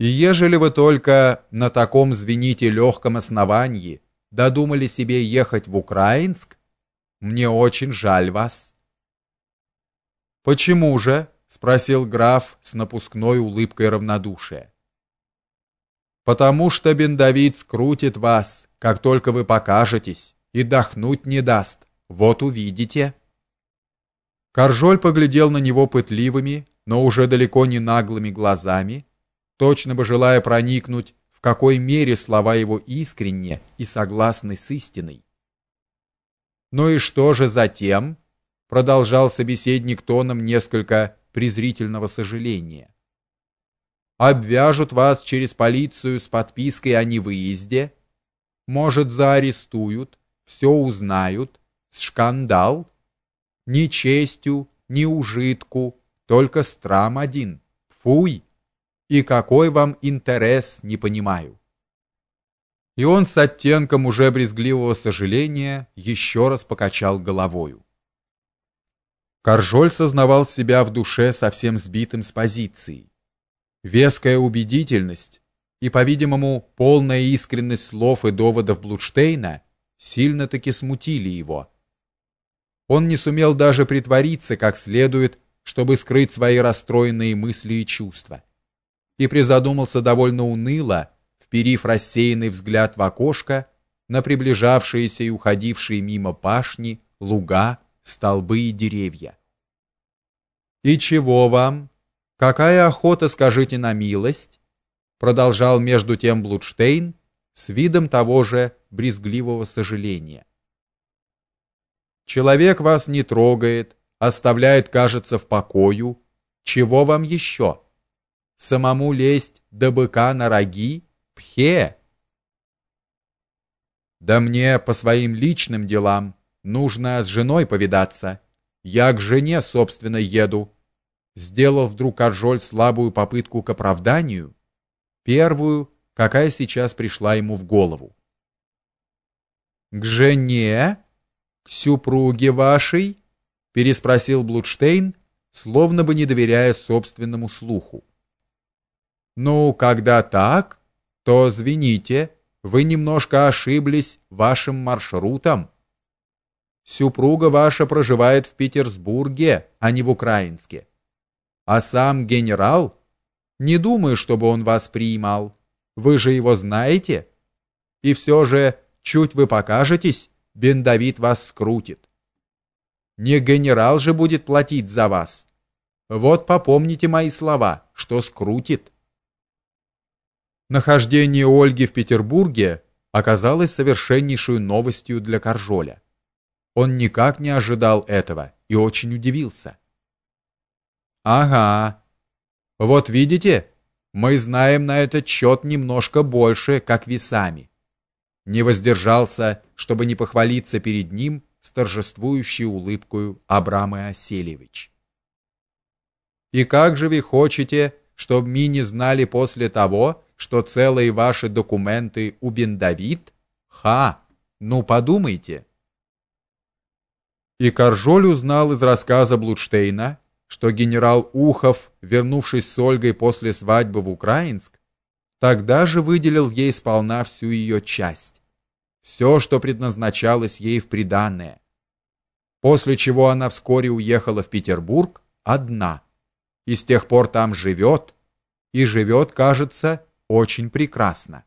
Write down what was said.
И ежели вы только на таком, звените, легком основании додумали себе ехать в Украинск, мне очень жаль вас. Почему же? спросил граф с напускной улыбкой равнодушия. Потому что бен Давид скрутит вас, как только вы покажетесь, и дохнуть не даст. Вот увидите. Каржоль поглядел на него пытливыми, но уже далеко не наглыми глазами, точно бы желая проникнуть, в какой мере слова его искренне и согласны с истиной. Ну и что же затем? продолжал собеседник тоном несколько презрительного сожаления. Обвяжут вас через полицию с подпиской о невыезде, может, заарестуют, все узнают, скандал, ни честью, ни ужитку, только страм один. Фуй. И какой вам интерес, не понимаю. И он с оттенком уже брезгливого сожаления еще раз покачал головою. Каржоль сознавал себя в душе совсем сбитым с позиции. Веская убедительность и, по-видимому, полная искренность слов и доводов Блудштейна сильно таки смутили его. Он не сумел даже притвориться как следует, чтобы скрыть свои расстроенные мысли и чувства. И призадумался довольно уныло, вперив рассеянный взгляд в окошко на приближавшиеся и уходившие мимо пашни, луга, столбы и деревья. И чего вам? Какая охота, скажите на милость? продолжал между тем Блудштейн с видом того же брезгливого сожаления. Человек вас не трогает, оставляет, кажется, в покою. Чего вам еще? Самому лезть до быка на роги? Пхе! Да мне по своим личным делам нужно с женой повидаться. Я к жене, собственно, еду. Сделал вдруг Аржоль слабую попытку к оправданию, первую, какая сейчас пришла ему в голову. К жене, к супруге вашей, переспросил Блудштейн, словно бы не доверяя собственному слуху. Ну, когда так, то извините, вы немножко ошиблись вашим маршрутом. Супруга ваша проживает в Петербурге, а не в Украинске. А сам генерал не думаю, чтобы он вас принимал. Вы же его знаете. И все же, чуть вы покажетесь, Бен Давид вас скрутит. Не генерал же будет платить за вас. Вот попомните мои слова, что скрутит. Нахождение Ольги в Петербурге оказалось совершеннейшей новостью для Каржоля. Он никак не ожидал этого и очень удивился. Ага. Вот видите, мы знаем на этот счет немножко больше, как вы сами. Не воздержался, чтобы не похвалиться перед ним с торжествующей улыбкой Абрам Асельевич. И как же вы хотите, чтобы мы не знали после того, что целые ваши документы у Бендавид? Ха, ну подумайте. И Каржоль узнал из рассказа Блудштейна, что генерал Ухов, вернувшись с Ольгой после свадьбы в Украинск, тогда же выделил ей сполна всю ее часть, все, что предназначалось ей в приданое. После чего она вскоре уехала в Петербург одна, и с тех пор там живет, и живет, кажется, очень прекрасно.